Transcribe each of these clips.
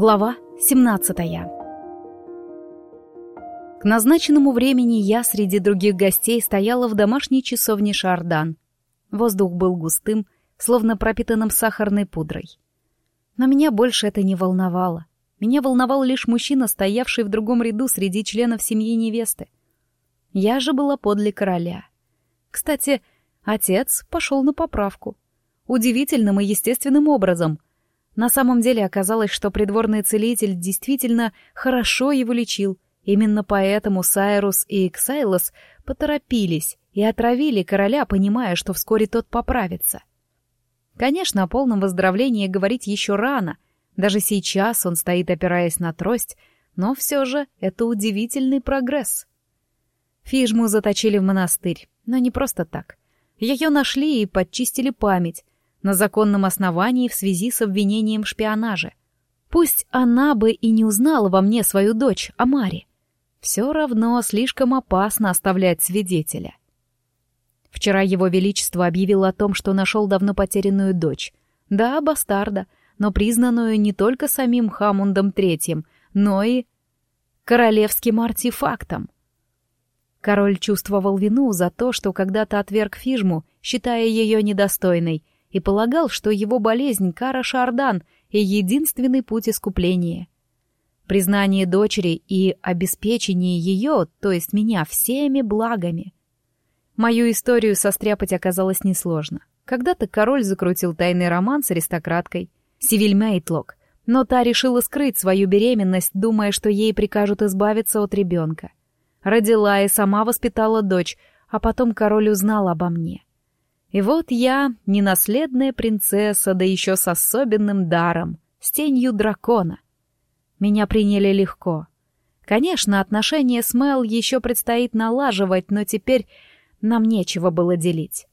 Глава 17 К назначенному времени я среди других гостей стояла в домашней часовне Шардан. Воздух был густым, словно пропитанным сахарной пудрой. Но меня больше это не волновало. Меня волновал лишь мужчина, стоявший в другом ряду среди членов семьи невесты. Я же была подле короля. Кстати, отец пошел на поправку. Удивительным и естественным образом — на самом деле оказалось, что придворный целитель действительно хорошо его лечил. Именно поэтому Сайрус и Эксайлос поторопились и отравили короля, понимая, что вскоре тот поправится. Конечно, о полном выздоровлении говорить еще рано. Даже сейчас он стоит, опираясь на трость, но все же это удивительный прогресс. Фижму заточили в монастырь, но не просто так. Ее нашли и подчистили память, на законном основании в связи с обвинением в шпионаже. Пусть она бы и не узнала во мне свою дочь, Амари. Все равно слишком опасно оставлять свидетеля. Вчера его величество объявил о том, что нашел давно потерянную дочь. Да, бастарда, но признанную не только самим Хамундом Третьим, но и королевским артефактом. Король чувствовал вину за то, что когда-то отверг Фижму, считая ее недостойной, и полагал, что его болезнь — кара Шардан и единственный путь искупления. Признание дочери и обеспечение ее, то есть меня, всеми благами. Мою историю состряпать оказалось несложно. Когда-то король закрутил тайный роман с аристократкой, Сивиль Мейтлок, но та решила скрыть свою беременность, думая, что ей прикажут избавиться от ребенка. Родила и сама воспитала дочь, а потом король узнал обо мне. И вот я, ненаследная принцесса, да еще с особенным даром, с тенью дракона. Меня приняли легко. Конечно, отношения с Мел еще предстоит налаживать, но теперь нам нечего было делить.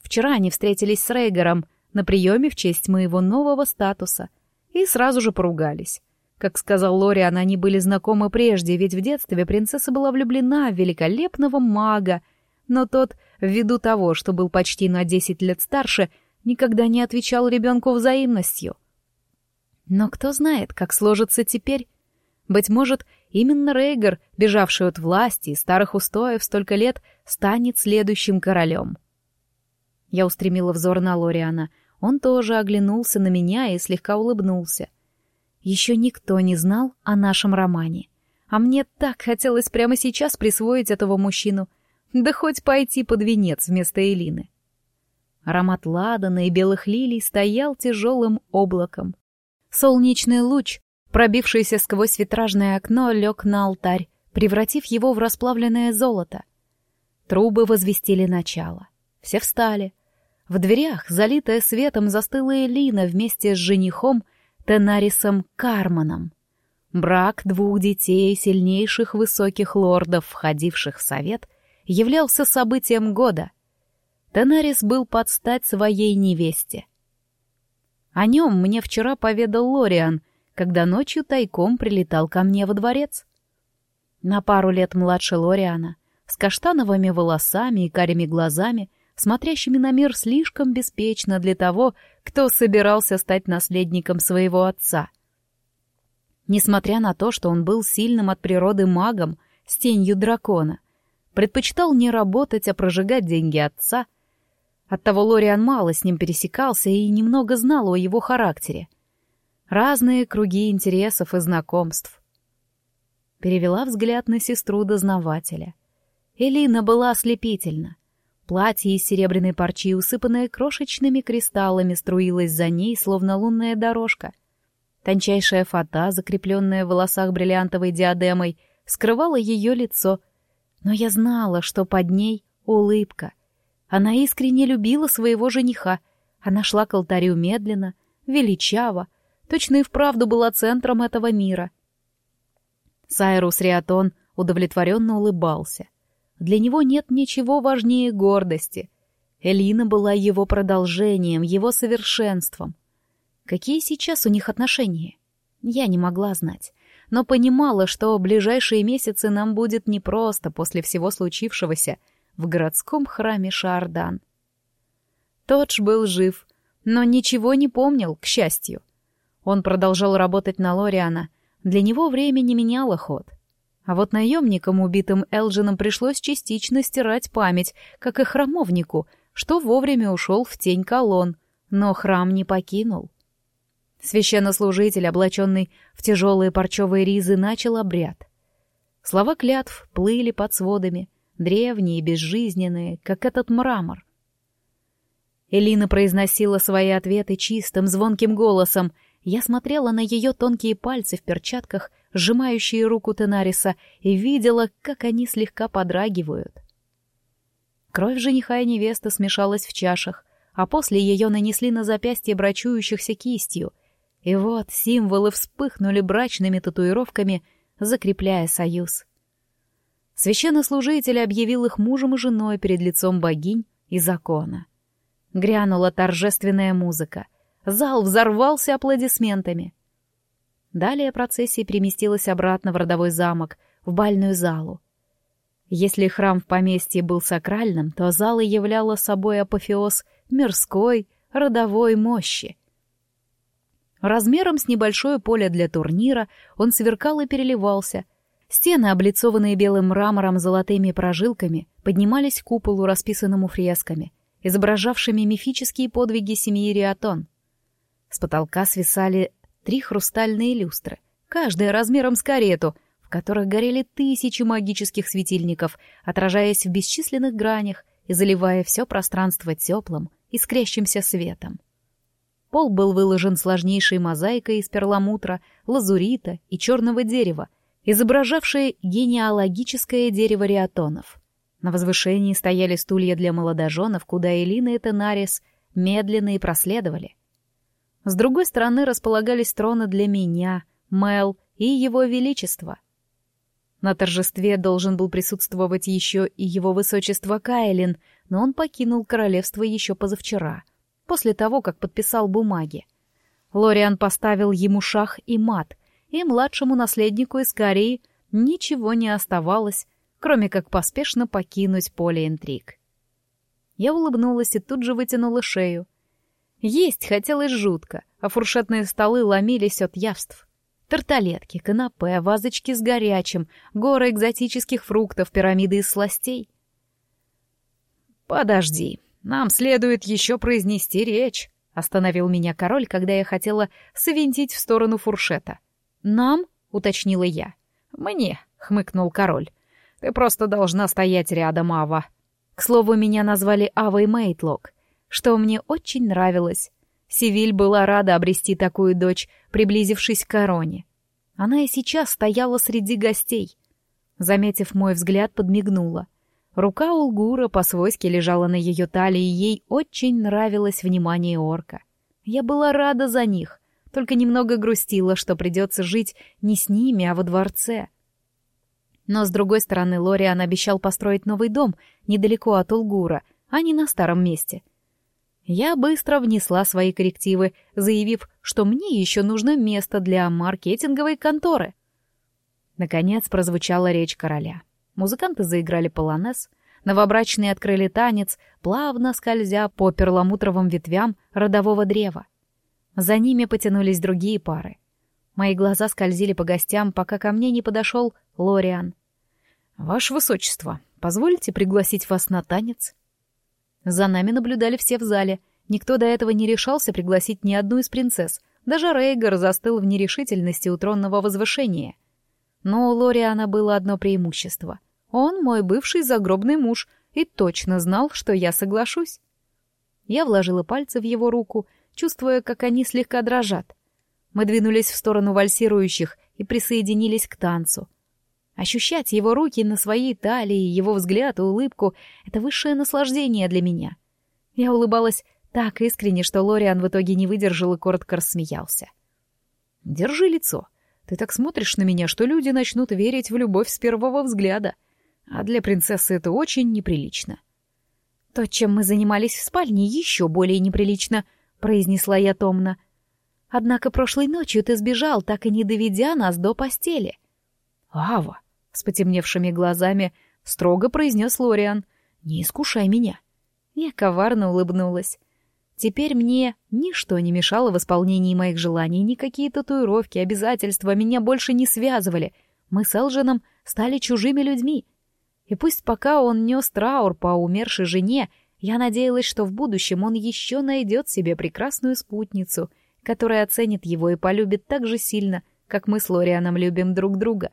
Вчера они встретились с Рейгером на приеме в честь моего нового статуса и сразу же поругались. Как сказал Лориан, они были знакомы прежде, ведь в детстве принцесса была влюблена в великолепного мага, но тот ввиду того, что был почти на десять лет старше, никогда не отвечал ребенку взаимностью. Но кто знает, как сложится теперь? Быть может, именно Рейгар, бежавший от власти и старых устоев столько лет, станет следующим королем. Я устремила взор на Лориана. Он тоже оглянулся на меня и слегка улыбнулся. Еще никто не знал о нашем романе. А мне так хотелось прямо сейчас присвоить этого мужчину — да хоть пойти под венец вместо Элины. Аромат ладана и белых лилий стоял тяжелым облаком. Солнечный луч, пробившийся сквозь витражное окно, лег на алтарь, превратив его в расплавленное золото. Трубы возвестили начало. Все встали. В дверях, залитая светом, застыла Элина вместе с женихом Тенарисом Карманом. Брак двух детей сильнейших высоких лордов, входивших в совет, являлся событием года. Тенарис был под стать своей невесте. О нем мне вчера поведал Лориан, когда ночью тайком прилетал ко мне во дворец. На пару лет младше Лориана, с каштановыми волосами и карими глазами, смотрящими на мир слишком беспечно для того, кто собирался стать наследником своего отца. Несмотря на то, что он был сильным от природы магом с тенью дракона, Предпочитал не работать, а прожигать деньги отца. Оттого Лориан мало с ним пересекался и немного знал о его характере. Разные круги интересов и знакомств. Перевела взгляд на сестру дознавателя. Элина была ослепительна. Платье из серебряной парчи, усыпанное крошечными кристаллами, струилось за ней, словно лунная дорожка. Тончайшая фата, закрепленная в волосах бриллиантовой диадемой, скрывала ее лицо — но я знала, что под ней улыбка. Она искренне любила своего жениха. Она шла к алтарю медленно, величаво, точно и вправду была центром этого мира. Сайрус Риатон удовлетворенно улыбался. Для него нет ничего важнее гордости. Элина была его продолжением, его совершенством. Какие сейчас у них отношения? Я не могла знать но понимала, что ближайшие месяцы нам будет непросто после всего случившегося в городском храме Шардан. Тодж был жив, но ничего не помнил, к счастью. Он продолжал работать на Лориана. Для него время не меняло ход. А вот наемникам, убитым Элджином, пришлось частично стирать память, как и храмовнику, что вовремя ушел в тень колонн, но храм не покинул. Священнослужитель, облаченный в тяжелые парчевые ризы, начал обряд. Слова клятв плыли под сводами, древние, безжизненные, как этот мрамор. Элина произносила свои ответы чистым, звонким голосом. Я смотрела на ее тонкие пальцы в перчатках, сжимающие руку Тенариса, и видела, как они слегка подрагивают. Кровь жениха и невесты смешалась в чашах, а после ее нанесли на запястье брачующихся кистью. И вот символы вспыхнули брачными татуировками, закрепляя союз. Священнослужитель объявил их мужем и женой перед лицом богинь и закона. Грянула торжественная музыка. Зал взорвался аплодисментами. Далее процессия переместилась обратно в родовой замок, в бальную залу. Если храм в поместье был сакральным, то зал являла собой апофеоз мирской, родовой мощи. Размером с небольшое поле для турнира он сверкал и переливался. Стены, облицованные белым мрамором золотыми прожилками, поднимались к куполу, расписанному фресками — изображавшими мифические подвиги семьи Риатон. С потолка свисали три хрустальные люстры, каждая размером с карету, в которых горели тысячи магических светильников, отражаясь в бесчисленных гранях и заливая все пространство теплым, искрящимся светом. Пол был выложен сложнейшей мозаикой из перламутра, лазурита и черного дерева, изображавшей генеалогическое дерево риатонов — на возвышении стояли стулья для молодоженов, куда Элина и Тенарис медленно и проследовали. С другой стороны располагались троны для меня, Мел и его величества. На торжестве должен был присутствовать еще и его высочество Кайлин, но он покинул королевство еще позавчера, после того, как подписал бумаги. Лориан поставил ему шах и мат, и младшему наследнику из Кореи ничего не оставалось, кроме как поспешно покинуть поле интриг. Я улыбнулась и тут же вытянула шею. Есть хотелось жутко, а фуршетные столы ломились от явств. Тарталетки, канапе, вазочки с горячим, горы экзотических фруктов, пирамиды из сластей. «Подожди, нам следует еще произнести речь», — остановил меня король, когда я хотела свинтить в сторону фуршета. «Нам?» — уточнила я. «Мне», — хмыкнул король. Ты просто должна стоять рядом, Ава. К слову, меня назвали Авой Мейтлок, что мне очень нравилось. Сивиль была рада обрести такую дочь, приблизившись к короне. Она и сейчас стояла среди гостей. Заметив мой взгляд, подмигнула. Рука Улгура по-свойски лежала на ее талии, и ей очень нравилось внимание орка. Я была рада за них, только немного грустила, что придется жить не с ними, а во дворце. Но, с другой стороны, Лориан обещал построить новый дом недалеко от Улгура, а не на старом месте. Я быстро внесла свои коррективы, заявив, что мне еще нужно место для маркетинговой конторы. Наконец прозвучала речь короля. Музыканты заиграли полонез, новобрачные открыли танец, плавно скользя по перламутровым ветвям родового древа. За ними потянулись другие пары. Мои глаза скользили по гостям, пока ко мне не подошел Лориан. «Ваше Высочество, позвольте пригласить вас на танец?» За нами наблюдали все в зале. Никто до этого не решался пригласить ни одну из принцесс. Даже Рейгар застыл в нерешительности у тронного возвышения. Но у Лориана было одно преимущество. Он мой бывший загробный муж и точно знал, что я соглашусь. Я вложила пальцы в его руку, чувствуя, как они слегка дрожат. Мы двинулись в сторону вальсирующих и присоединились к танцу. Ощущать его руки на своей талии, его взгляд и улыбку — это высшее наслаждение для меня. Я улыбалась так искренне, что Лориан в итоге не выдержал и коротко рассмеялся. «Держи лицо. Ты так смотришь на меня, что люди начнут верить в любовь с первого взгляда. А для принцессы это очень неприлично». «То, чем мы занимались в спальне, еще более неприлично», — произнесла я томно. Однако прошлой ночью ты сбежал, так и не доведя нас до постели. Ава, с потемневшими глазами, строго произнес Лориан. Не искушай меня. Я коварно улыбнулась. Теперь мне ничто не мешало в исполнении моих желаний, никакие татуировки, обязательства меня больше не связывали. Мы с Элджином стали чужими людьми. И пусть пока он нес траур по умершей жене, я надеялась, что в будущем он еще найдет себе прекрасную спутницу, которая оценит его и полюбит так же сильно, как мы с Лорианом любим друг друга.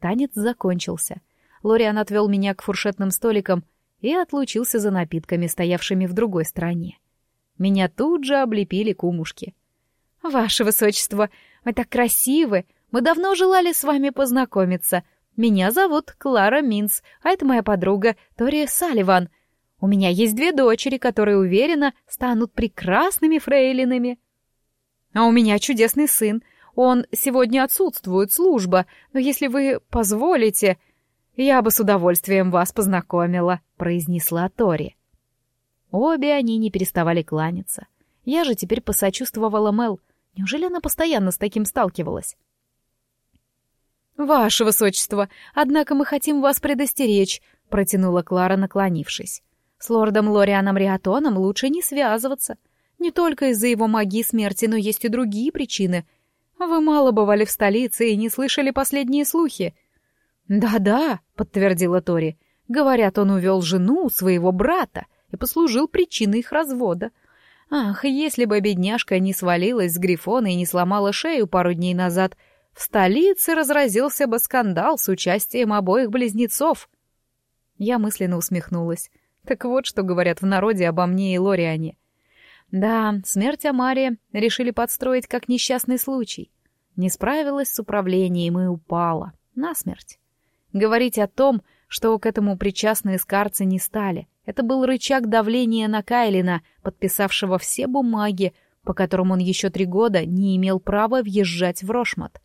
Танец закончился. Лориан отвел меня к фуршетным столикам и отлучился за напитками, стоявшими в другой стороне. Меня тут же облепили кумушки. «Ваше высочество, вы так красивы! Мы давно желали с вами познакомиться. Меня зовут Клара Минц, а это моя подруга Тори Салливан. У меня есть две дочери, которые, уверена, станут прекрасными фрейлинами. А у меня чудесный сын. Он сегодня отсутствует, служба, но если вы позволите, я бы с удовольствием вас познакомила», — произнесла Тори. Обе они не переставали кланяться. Я же теперь посочувствовала Мел. Неужели она постоянно с таким сталкивалась? «Ваше высочество, однако мы хотим вас предостеречь», — протянула Клара, наклонившись. «С лордом Лорианом Риатоном лучше не связываться. Не только из-за его магии смерти, но есть и другие причины. Вы мало бывали в столице и не слышали последние слухи». «Да-да», — подтвердила Тори. «Говорят, он увел жену своего брата и послужил причиной их развода. Ах, если бы бедняжка не свалилась с Грифона и не сломала шею пару дней назад, — в столице разразился бы скандал с участием обоих близнецов. Я мысленно усмехнулась. Так вот, что говорят в народе обо мне и Лориане. Да, смерть Амария решили подстроить как несчастный случай. Не справилась с управлением и упала. Насмерть. Говорить о том, что к этому причастны эскарцы не стали. Это был рычаг давления на Кайлина, подписавшего все бумаги, по которым он еще три года не имел права въезжать в Рошмат.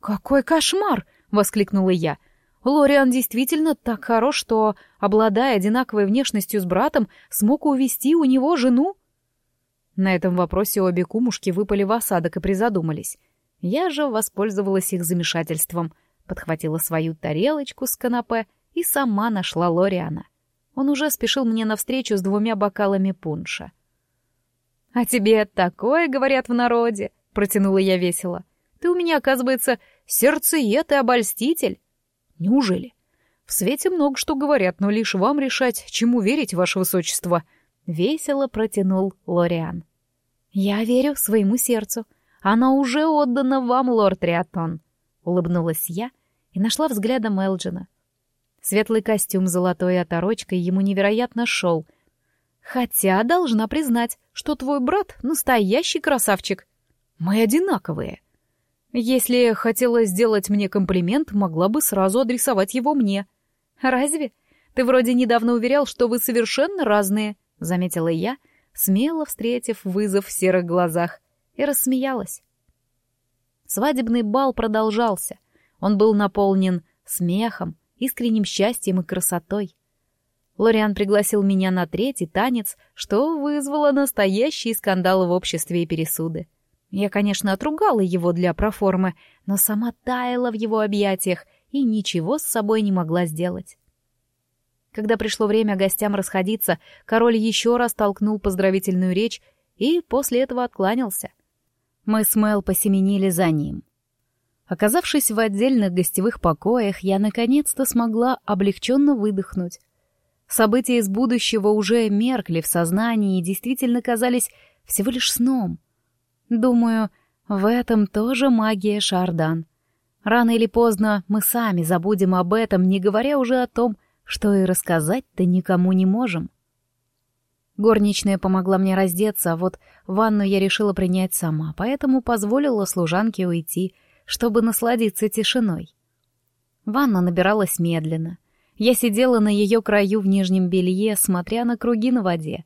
«Какой кошмар!» — воскликнула я. «Лориан действительно так хорош, что, обладая одинаковой внешностью с братом, смог увести у него жену?» На этом вопросе обе кумушки выпали в осадок и призадумались. Я же воспользовалась их замешательством, подхватила свою тарелочку с канапе и сама нашла Лориана. Он уже спешил мне навстречу с двумя бокалами пунша. «А тебе такое, говорят в народе!» — протянула я весело. «Ты у меня, оказывается, Сердцеед и обольститель. Неужели? В свете много что говорят, но лишь вам решать, чему верить, ваше высочество. Весело протянул Лориан. Я верю своему сердцу. Оно уже отдано вам, лорд Риатон. Улыбнулась я и нашла взглядом Элджина. Светлый костюм с золотой оторочкой ему невероятно шел. Хотя должна признать, что твой брат — настоящий красавчик. Мы одинаковые. Если хотела сделать мне комплимент, могла бы сразу адресовать его мне. Разве? Ты вроде недавно уверял, что вы совершенно разные, заметила я, смело встретив вызов в серых глазах, и рассмеялась. Свадебный бал продолжался. Он был наполнен смехом, искренним счастьем и красотой. Лориан пригласил меня на третий танец, что вызвало настоящий скандал в обществе и пересуды. Я, конечно, отругала его для проформы, но сама таяла в его объятиях и ничего с собой не могла сделать. Когда пришло время гостям расходиться, король еще раз толкнул поздравительную речь и после этого откланялся. Мы с Мэл посеменили за ним. Оказавшись в отдельных гостевых покоях, я наконец-то смогла облегченно выдохнуть. События из будущего уже меркли в сознании и действительно казались всего лишь сном — Думаю, в этом тоже магия Шардан. Рано или поздно мы сами забудем об этом, не говоря уже о том, что и рассказать-то никому не можем. Горничная помогла мне раздеться, а вот ванну я решила принять сама, поэтому позволила служанке уйти, чтобы насладиться тишиной. Ванна набиралась медленно. Я сидела на ее краю в нижнем белье, смотря на круги на воде.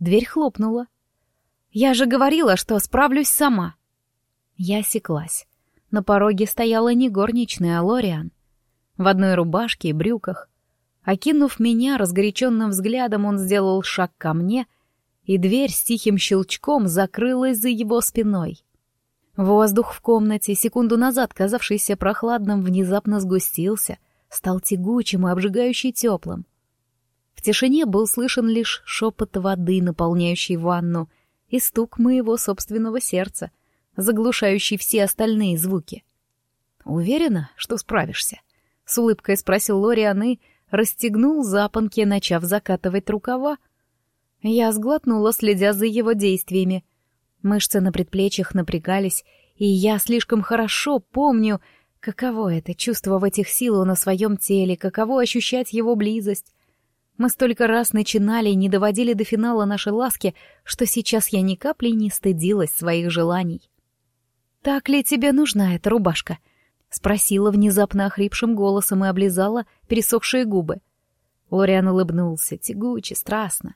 Дверь хлопнула. Я же говорила, что справлюсь сама. Я осеклась. На пороге стояла не горничная, а Лориан. В одной рубашке и брюках. Окинув меня разгоряченным взглядом, он сделал шаг ко мне, и дверь с тихим щелчком закрылась за его спиной. Воздух в комнате, секунду назад казавшийся прохладным, внезапно сгустился, стал тягучим и обжигающе теплым. В тишине был слышен лишь шепот воды, наполняющий ванну, и стук моего собственного сердца, заглушающий все остальные звуки. «Уверена, что справишься?» — с улыбкой спросил Лориан и расстегнул запонки, начав закатывать рукава. Я сглотнула, следя за его действиями. Мышцы на предплечьях напрягались, и я слишком хорошо помню, каково это — чувствовать их силу на своем теле, каково ощущать его близость. Мы столько раз начинали и не доводили до финала нашей ласки, что сейчас я ни капли не стыдилась своих желаний. «Так ли тебе нужна эта рубашка?» — спросила внезапно охрипшим голосом и облизала пересохшие губы. Лориан улыбнулся, тягуче, страстно.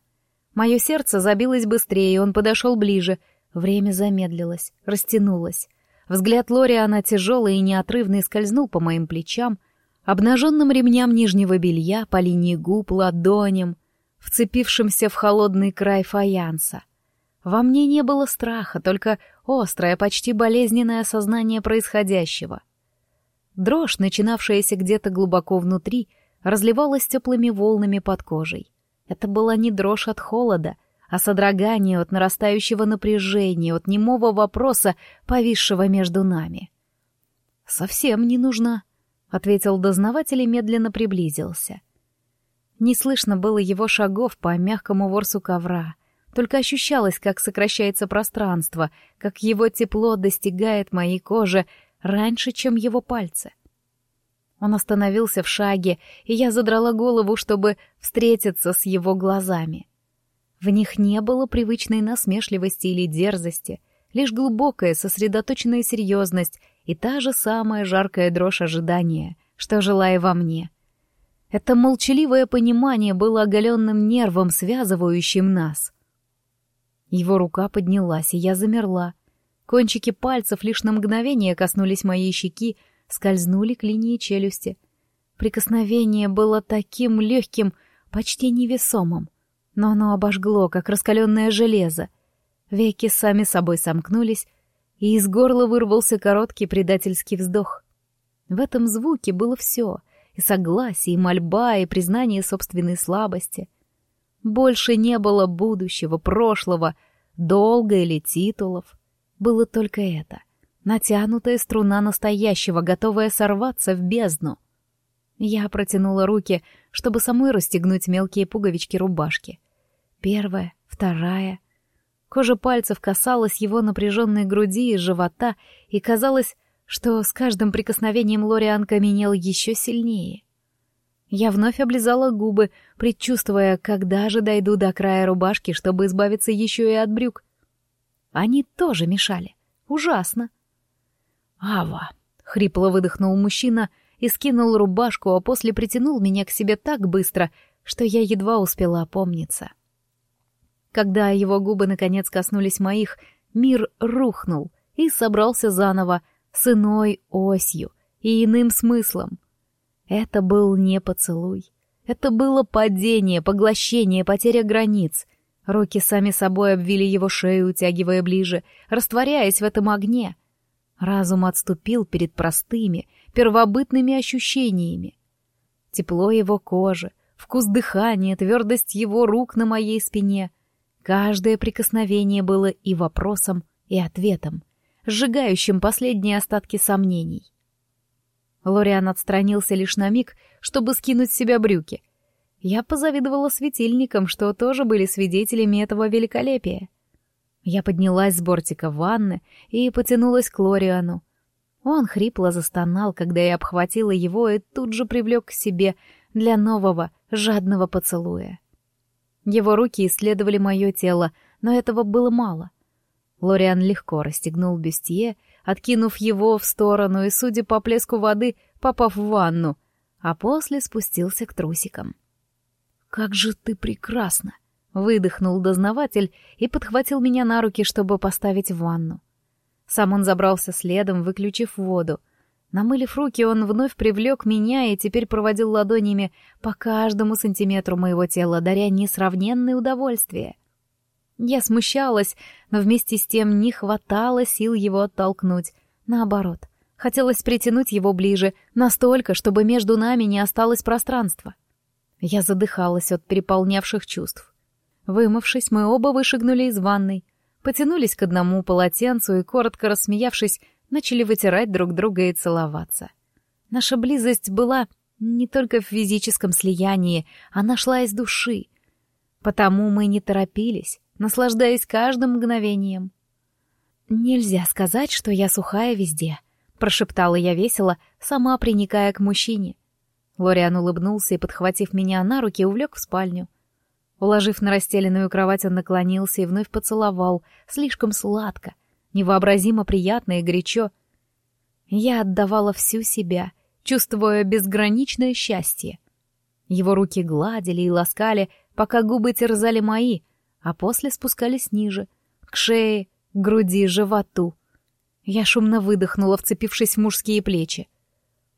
Мое сердце забилось быстрее, он подошел ближе. Время замедлилось, растянулось. Взгляд Лориана тяжелый и неотрывный скользнул по моим плечам, обнаженным ремням нижнего белья, по линии губ, ладоням, вцепившимся в холодный край фаянса. Во мне не было страха, только острое, почти болезненное осознание происходящего. Дрожь, начинавшаяся где-то глубоко внутри, разливалась теплыми волнами под кожей. Это была не дрожь от холода, а содрогание от нарастающего напряжения, от немого вопроса, повисшего между нами. «Совсем не нужна», — ответил дознаватель и медленно приблизился. Не слышно было его шагов по мягкому ворсу ковра, только ощущалось, как сокращается пространство, как его тепло достигает моей кожи раньше, чем его пальцы. Он остановился в шаге, и я задрала голову, чтобы встретиться с его глазами. В них не было привычной насмешливости или дерзости, лишь глубокая сосредоточенная серьезность и та же самая жаркая дрожь ожидания, что жила и во мне. Это молчаливое понимание было оголенным нервом, связывающим нас. Его рука поднялась, и я замерла. Кончики пальцев лишь на мгновение коснулись моей щеки, скользнули к линии челюсти. Прикосновение было таким легким, почти невесомым, но оно обожгло, как раскаленное железо. Веки сами собой сомкнулись, и из горла вырвался короткий предательский вздох. В этом звуке было все — и согласие, и мольба, и признание собственной слабости. Больше не было будущего, прошлого, долга или титулов. Было только это натянутая струна настоящего, готовая сорваться в бездну. Я протянула руки, чтобы самой расстегнуть мелкие пуговички рубашки. Первая, вторая. Кожа пальцев касалась его напряженной груди и живота, и казалось, что с каждым прикосновением Лориан каменел еще сильнее. Я вновь облизала губы, предчувствуя, когда же дойду до края рубашки, чтобы избавиться еще и от брюк. Они тоже мешали. Ужасно. «Ава!» — хрипло выдохнул мужчина и скинул рубашку, а после притянул меня к себе так быстро, что я едва успела опомниться. Когда его губы наконец коснулись моих, мир рухнул и собрался заново, с иной осью и иным смыслом. Это был не поцелуй. Это было падение, поглощение, потеря границ. Руки сами собой обвили его шею, утягивая ближе, растворяясь в этом огне — Разум отступил перед простыми, первобытными ощущениями. Тепло его кожи, вкус дыхания, твердость его рук на моей спине. Каждое прикосновение было и вопросом, и ответом, сжигающим последние остатки сомнений. Лориан отстранился лишь на миг, чтобы скинуть с себя брюки. Я позавидовала светильникам, что тоже были свидетелями этого великолепия. Я поднялась с бортика ванны и потянулась к Лориану. Он хрипло застонал, когда я обхватила его и тут же привлек к себе для нового, жадного поцелуя. Его руки исследовали мое тело, но этого было мало. Лориан легко расстегнул бюстье, откинув его в сторону и, судя по плеску воды, попав в ванну, а после спустился к трусикам. «Как же ты прекрасна!» Выдохнул дознаватель и подхватил меня на руки, чтобы поставить в ванну. Сам он забрался следом, выключив воду. Намылив руки, он вновь привлек меня и теперь проводил ладонями по каждому сантиметру моего тела, даря несравненное удовольствие. Я смущалась, но вместе с тем не хватало сил его оттолкнуть. Наоборот, хотелось притянуть его ближе, настолько, чтобы между нами не осталось пространства. Я задыхалась от переполнявших чувств. Вымывшись, мы оба вышагнули из ванной, потянулись к одному полотенцу и, коротко рассмеявшись, начали вытирать друг друга и целоваться. Наша близость была не только в физическом слиянии, она шла из души. Потому мы не торопились, наслаждаясь каждым мгновением. «Нельзя сказать, что я сухая везде», — прошептала я весело, сама приникая к мужчине. Лориан улыбнулся и, подхватив меня на руки, увлек в спальню. Уложив на расстеленную кровать, он наклонился и вновь поцеловал, слишком сладко, невообразимо приятно и горячо. Я отдавала всю себя, чувствуя безграничное счастье. Его руки гладили и ласкали, пока губы терзали мои, а после спускались ниже, к шее, груди, животу. Я шумно выдохнула, вцепившись в мужские плечи.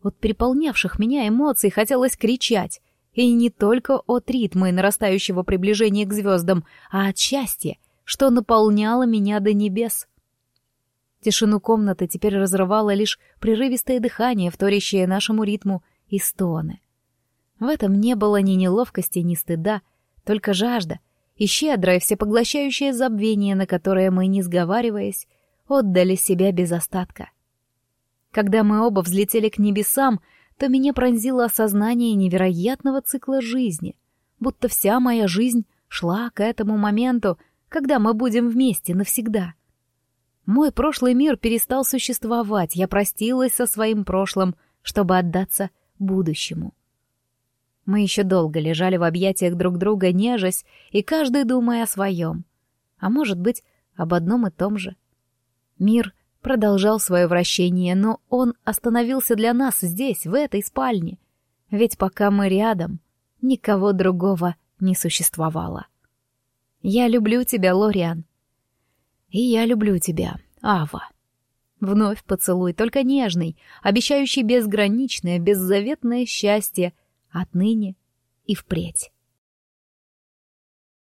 От переполнявших меня эмоций хотелось кричать, и не только от ритма и нарастающего приближения к звездам, а от счастья, что наполняло меня до небес. Тишину комнаты теперь разрывало лишь прерывистое дыхание, вторящее нашему ритму, и стоны. В этом не было ни неловкости, ни стыда, только жажда и щедрое всепоглощающее забвение, на которое мы, не сговариваясь, отдали себя без остатка. Когда мы оба взлетели к небесам, то меня пронзило осознание невероятного цикла жизни, будто вся моя жизнь шла к этому моменту, когда мы будем вместе навсегда — мой прошлый мир перестал существовать, я простилась со своим прошлым, чтобы отдаться будущему. Мы еще долго лежали в объятиях друг друга, нежась, и каждый думая о своем. А может быть, об одном и том же. Мир продолжал свое вращение, но он остановился для нас здесь, в этой спальне. Ведь пока мы рядом, никого другого не существовало. Я люблю тебя, Лориан. И я люблю тебя, Ава. Вновь поцелуй, только нежный, обещающий безграничное, беззаветное счастье отныне и впредь.